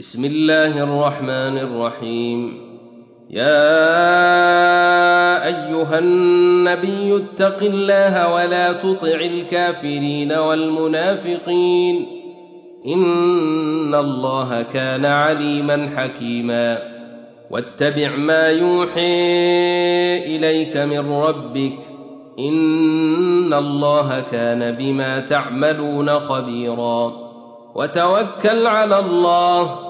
بسم الله الرحمن الرحيم. يا أيها النبي اتق الله ولا تطع الكافرين والمنافقين. إن الله كان عليما حكيما. واتبع ما يوحي إليك من ربك. إن الله كان بما تعملون خبيرا. وتوكل على الله.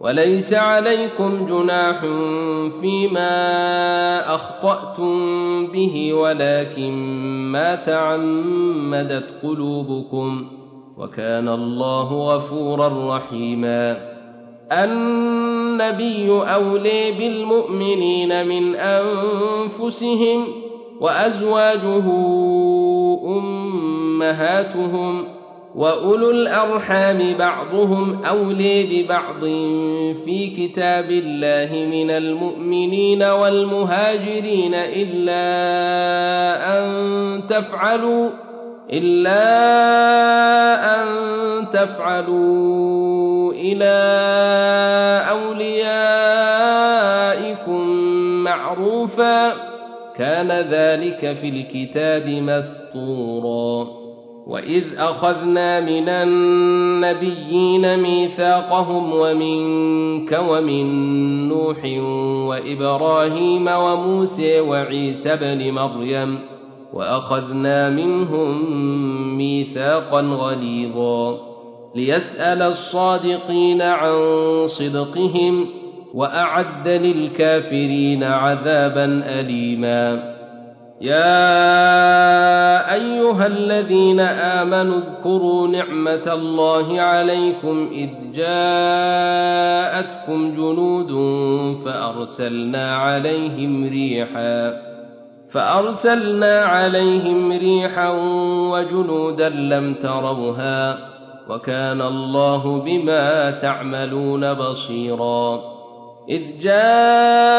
وليس عليكم جناح فيما أخطأتم به ولكن ما تعمدت قلوبكم. وكان الله غفورا رحيما. النبي أولي بالمؤمنين من أنفسهم وأزواجه أمهاتهم واولو الارحام بعضهم اولي ببعض في كتاب الله من المؤمنين والمهاجرين الا ان تفعلوا الا ان تفعلوا إلى اوليائكم معروفا كان ذلك في الكتاب مسطورا واذ اخذنا من النبيين ميثاقهم ومنك ومن نوح وابراهيم وموسى وعيسى بن مريم واخذنا منهم ميثاقا غليظا ليسال الصادقين عن صدقهم واعد للكافرين عذابا اليما يا ايها الذين امنوا اذكروا نعمه الله عليكم اذ جاءتكم جنود فارسلنا عليهم ريحا فارسلنا عليهم ريحا وجنودا لم تروها وكان الله بما تعملون بصيرا اذ جاءوكم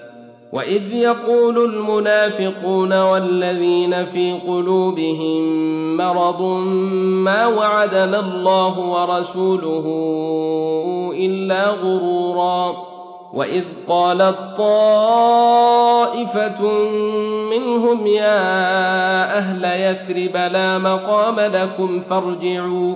واذ يقول المنافقون والذين في قلوبهم مرض ما وعدنا الله ورسوله الا غرورا واذ قالت طائفه منهم يا أهل يثرب لا مقام لكم فارجعوا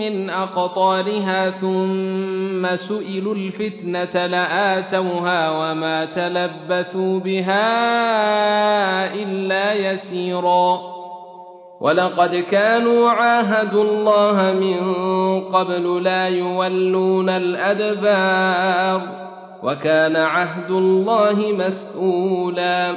من أقطارها ثم سئلوا الفتنة لآتوها وما تلبثوا بها إلا يسيرا. ولقد كانوا عاهدوا الله من قبل لا يولون الأدبار وكان عهد الله مسؤولا.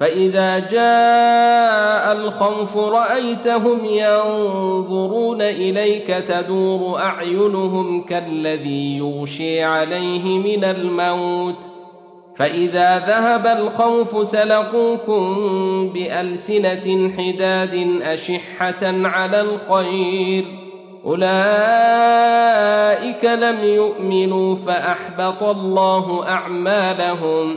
فاذا جاء الخوف رايتهم ينظرون اليك تدور اعينهم كالذي يغشي عليه من الموت فإذا ذهب الخوف سلقوكم بألسنة حداد أشحة على الخير أولئك لم يؤمنوا فأحبط الله أعمالهم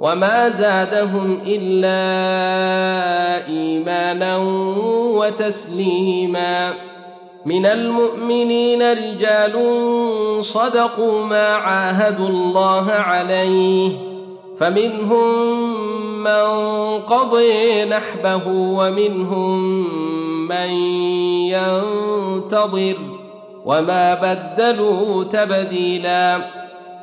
وما زادهم الا ايمانا وتسليما من المؤمنين رجال صدقوا ما عاهدوا الله عليه فمنهم من قضي نحبه ومنهم من ينتظر وما بدلوا تبديلا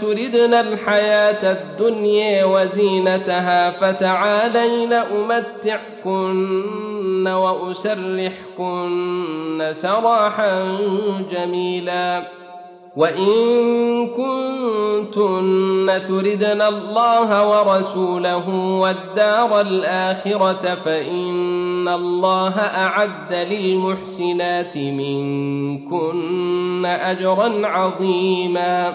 تردن الحياة الدنيا وزينتها فتعالين امتعكن واسرحكن سراحا جميلا وان كنتن تردن الله ورسوله والدار الاخره فان الله اعد للمحسنات منكن اجرا عظيما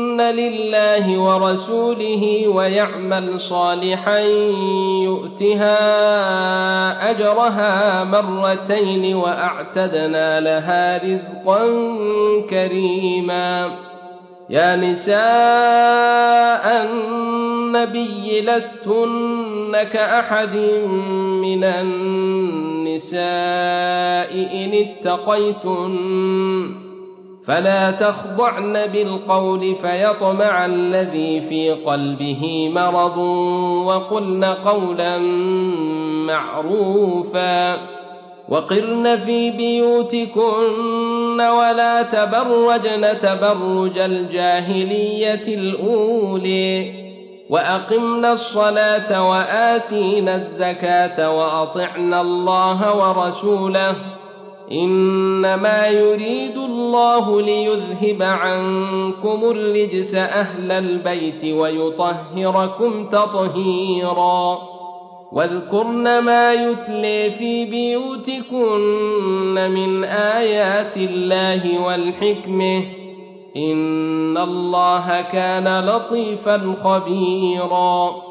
لله ورسوله ويعمل صالحا يؤتها أجرها مرتين وأعتدنا لها رزقا كريما. يا نساء النبي لستن كأحد من النساء إن اتقيتن. فلا تخضعن بالقول فيطمع الذي في قلبه مرض وقلن قولا معروفا وقرن في بيوتكن ولا تبرجن تبرج الجاهلية الأولي واقمنا الصلاة وآتينا الزكاة وأطعنا الله ورسوله إنما يريد الله ليذهب عنكم الرجس أهل البيت ويطهركم تطهيرا. واذكرن ما يتلي في بيوتكن من آيات الله والحكمة. إن الله كان لطيفا خبيرا.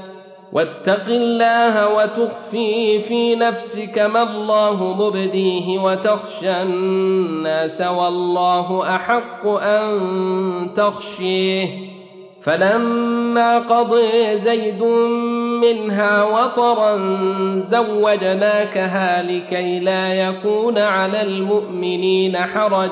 واتق الله وتخفي في نفسك ما الله مبديه وتخشى الناس والله أحق أن تخشيه. فلما قضي زيد منها وطرا زوجناكها لكي لا يكون على المؤمنين حرج.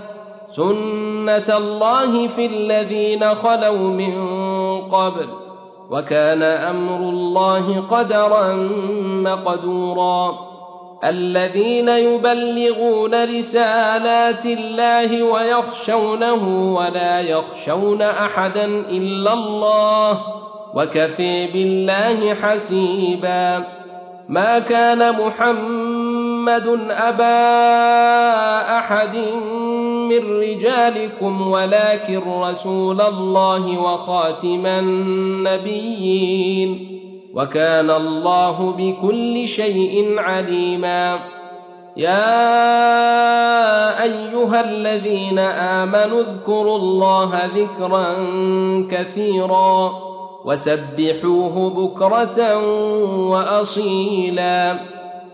سنه الله في الذين خلوا من قبل وكان أمر الله قدرا مقدورا الذين يبلغون رسالات الله ويخشونه ولا يخشون احدا الا الله وكفي بالله حسيبا ما كان محمد ابا احد من رجالكم ولكن رسول الله وخاتم النبيين وكان الله بكل شيء عليما. يا أيها الذين آمنوا اذكروا الله ذكرا كثيرا وسبحوه بكرة وأصيلا.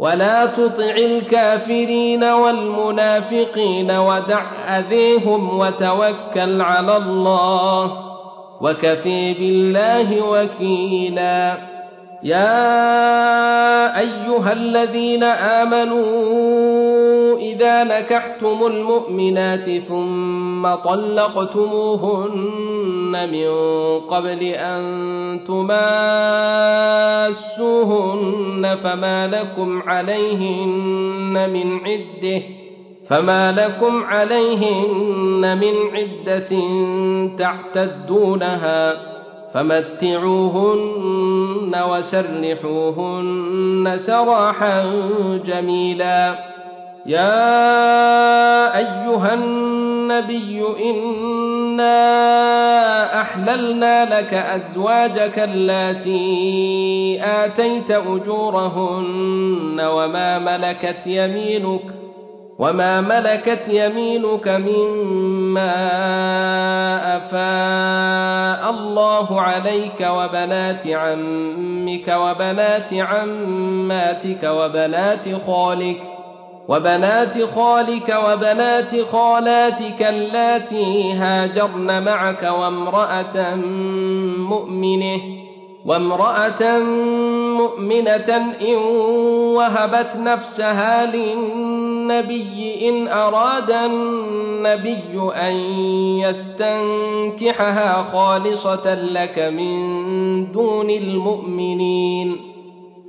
ولا تطع الكافرين والمنافقين ودع اذيهم وتوكل على الله وكفي بالله وكيلا يا ايها الذين امنوا إذا نكحتم المؤمنات ثم طلقتموهن من قبل أن تماسوهن فما لكم عليهن من عدة فما لكم عليهن من عدة تعتدونها فمتعوهن وسرحوهن سراحا جميلا يا أيها النبي إنا أحللنا لك أزواجك اللاتي آتيت أجورهن وما ملكت يمينك وما ملكت يمينك مما أفاء الله عليك وبنات عمك وبنات عماتك وبنات خالك وبنات خالك وبنات خالاتك اللاتي هاجرن معك وامرأة مؤمنة وامرأة مؤمنة إن وهبت نفسها للناس النبي إن أراد النبي أن يستنكحها خالصة لك من دون المؤمنين.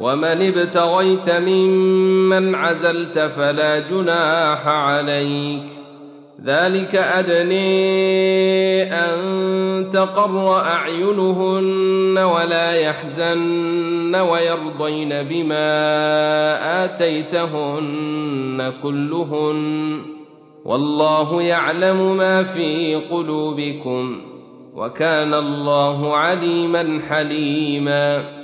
ومن ابتغيت ممن عزلت فلا جناح عليك. ذلك أدني أن تقر أعينهن ولا يحزن ويرضين بما آتيتهن كلهن. والله يعلم ما في قلوبكم وكان الله عليما حليما.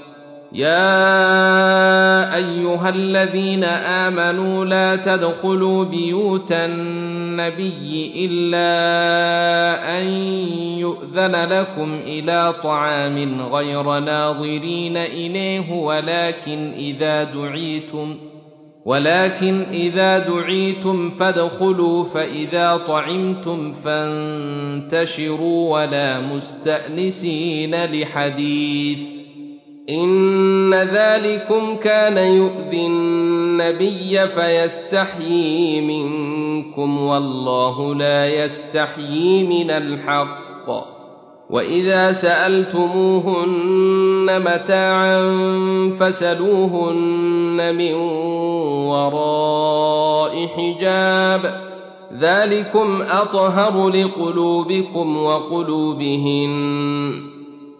يا ايها الذين امنوا لا تدخلوا بيوت النبي الا ان يؤذن لكم إلى طعام غير ناظرين اليه ولكن اذا دعيتم ولكن اذا دعيتم فادخلوا فاذا طعمتم فانتشروا ولا مستانسين لحديث إن ذلكم كان يؤذي النبي فيستحيي منكم والله لا يستحيي من الحق وإذا سألتموهن متاعا فسلوهن من وراء حجاب ذلكم أطهر لقلوبكم وقلوبهن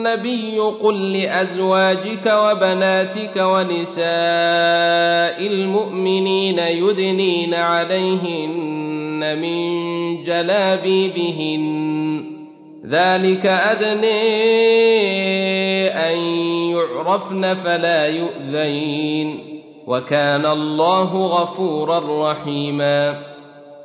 النبي قل لأزواجك وبناتك ونساء المؤمنين يدنين عليهن من جلابيبهن. ذلك أدني أن يعرفن فلا يؤذين. وكان الله غفورا رحيما.